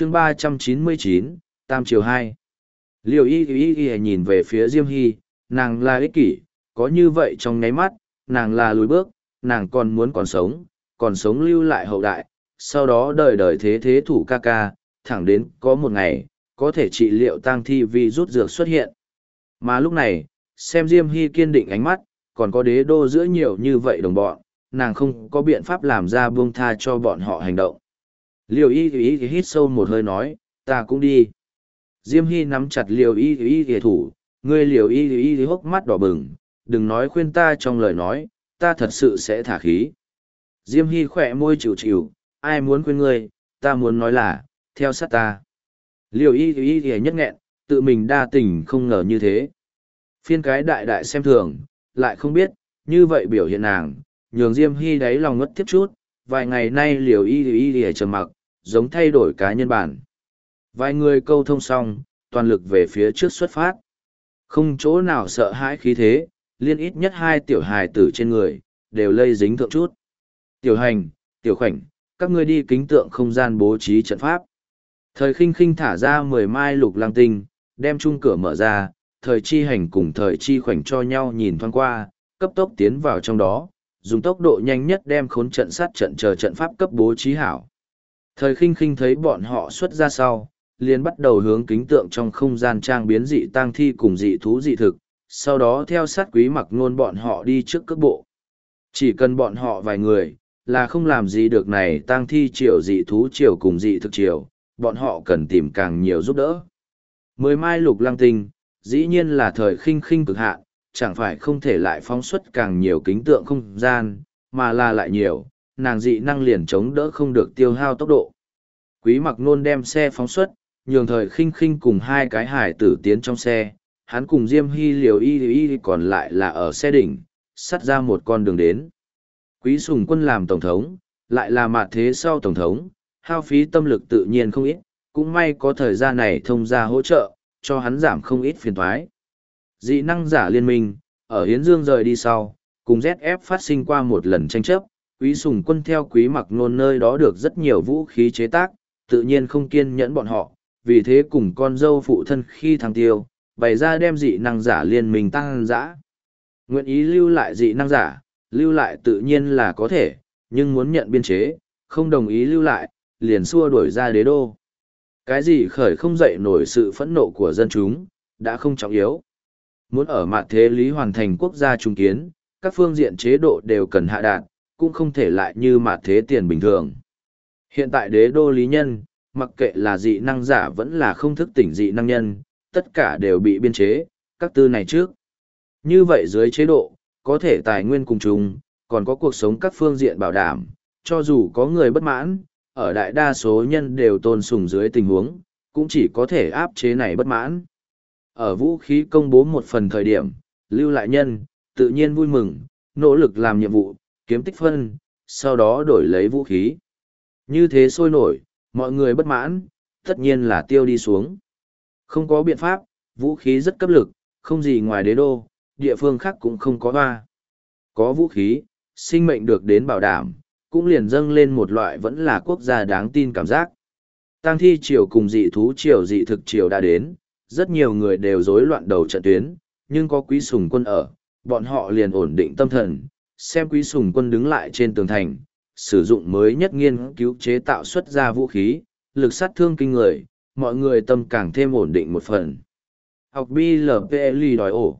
chương ba trăm chín mươi chín, tam triều hai. Liều y y y nhìn về phía diêm hy, nàng là ích kỷ, có như vậy trong nháy mắt, nàng là lùi bước, nàng còn muốn còn sống còn sống lưu lại hậu đại, sau đó đời đời thế thế thủ ca ca, thẳng đến có một ngày, có thể trị liệu tang thi vì rút dược xuất hiện. Mà lúc này, xem diêm hy kiên định ánh mắt, còn có đế đô giữa nhiều như vậy đồng bọn, nàng không có biện pháp làm ra buông tha cho bọn họ hành động liều y y hít sâu một hơi nói ta cũng đi diêm hy nắm chặt liều y y y thủ ngươi liều y y y hốc mắt đỏ bừng đừng nói khuyên ta trong lời nói ta thật sự sẽ thả khí diêm hy khỏe môi chịu chịu ai muốn khuyên ngươi ta muốn nói là theo sát ta liều y y y nhất nghẹn tự mình đa tình không ngờ như thế phiên cái đại đại xem thường lại không biết như vậy biểu hiện nàng nhường diêm hy đáy lòng ngất tiếp chút vài ngày nay liều y y y trầm mặc giống thay đổi cá nhân bản. Vài người câu thông xong, toàn lực về phía trước xuất phát. Không chỗ nào sợ hãi khí thế, liên ít nhất hai tiểu hài tử trên người, đều lây dính thượng chút. Tiểu hành, tiểu khoảnh, các ngươi đi kính tượng không gian bố trí trận pháp. Thời khinh khinh thả ra mười mai lục lang tinh, đem chung cửa mở ra, thời chi hành cùng thời chi khoảnh cho nhau nhìn thoáng qua, cấp tốc tiến vào trong đó, dùng tốc độ nhanh nhất đem khốn trận sát trận chờ trận pháp cấp bố trí hảo. Thời khinh khinh thấy bọn họ xuất ra sau, liền bắt đầu hướng kính tượng trong không gian trang biến dị tang thi cùng dị thú dị thực, sau đó theo sát quý mặc nôn bọn họ đi trước cước bộ. Chỉ cần bọn họ vài người, là không làm gì được này tang thi triều dị thú triều cùng dị thực triều, bọn họ cần tìm càng nhiều giúp đỡ. Mười mai lục lăng tinh, dĩ nhiên là thời khinh khinh cực hạn, chẳng phải không thể lại phóng xuất càng nhiều kính tượng không gian, mà là lại nhiều, nàng dị năng liền chống đỡ không được tiêu hao tốc độ. Quý mặc nôn đem xe phóng xuất, nhường thời khinh khinh cùng hai cái hải tử tiến trong xe, hắn cùng Diêm Hy liều y y còn lại là ở xe đỉnh, sắt ra một con đường đến. Quý sùng quân làm tổng thống, lại là mạt thế sau tổng thống, hao phí tâm lực tự nhiên không ít, cũng may có thời gian này thông ra hỗ trợ, cho hắn giảm không ít phiền thoái dị năng giả liên minh, ở Hiến Dương rời đi sau, cùng ZF phát sinh qua một lần tranh chấp, quý sùng quân theo quý mặc nôn nơi đó được rất nhiều vũ khí chế tác, tự nhiên không kiên nhẫn bọn họ, vì thế cùng con dâu phụ thân khi thăng tiêu, bày ra đem dị năng giả liên minh tăng dã. Nguyện ý lưu lại dị năng giả, lưu lại tự nhiên là có thể, nhưng muốn nhận biên chế, không đồng ý lưu lại, liền xua đuổi ra đế đô. Cái gì khởi không dậy nổi sự phẫn nộ của dân chúng, đã không trọng yếu. Muốn ở mặt thế lý hoàn thành quốc gia trung kiến, các phương diện chế độ đều cần hạ đạt, cũng không thể lại như mà thế tiền bình thường. Hiện tại đế đô lý nhân, mặc kệ là dị năng giả vẫn là không thức tỉnh dị năng nhân, tất cả đều bị biên chế, các tư này trước. Như vậy dưới chế độ, có thể tài nguyên cùng chung, còn có cuộc sống các phương diện bảo đảm, cho dù có người bất mãn, ở đại đa số nhân đều tôn sùng dưới tình huống, cũng chỉ có thể áp chế này bất mãn. Ở vũ khí công bố một phần thời điểm, lưu lại nhân, tự nhiên vui mừng, nỗ lực làm nhiệm vụ, kiếm tích phân, sau đó đổi lấy vũ khí. Như thế sôi nổi, mọi người bất mãn, tất nhiên là tiêu đi xuống. Không có biện pháp, vũ khí rất cấp lực, không gì ngoài đế đô, địa phương khác cũng không có hoa. Có vũ khí, sinh mệnh được đến bảo đảm, cũng liền dâng lên một loại vẫn là quốc gia đáng tin cảm giác. Tăng thi triều cùng dị thú triều dị thực triều đã đến, rất nhiều người đều rối loạn đầu trận tuyến, nhưng có quý sùng quân ở, bọn họ liền ổn định tâm thần, xem quý sùng quân đứng lại trên tường thành, sử dụng mới nhất nghiên cứu chế tạo xuất ra vũ khí, lực sát thương kinh người, mọi người tâm càng thêm ổn định một phần. Học BLPL đòi ổ.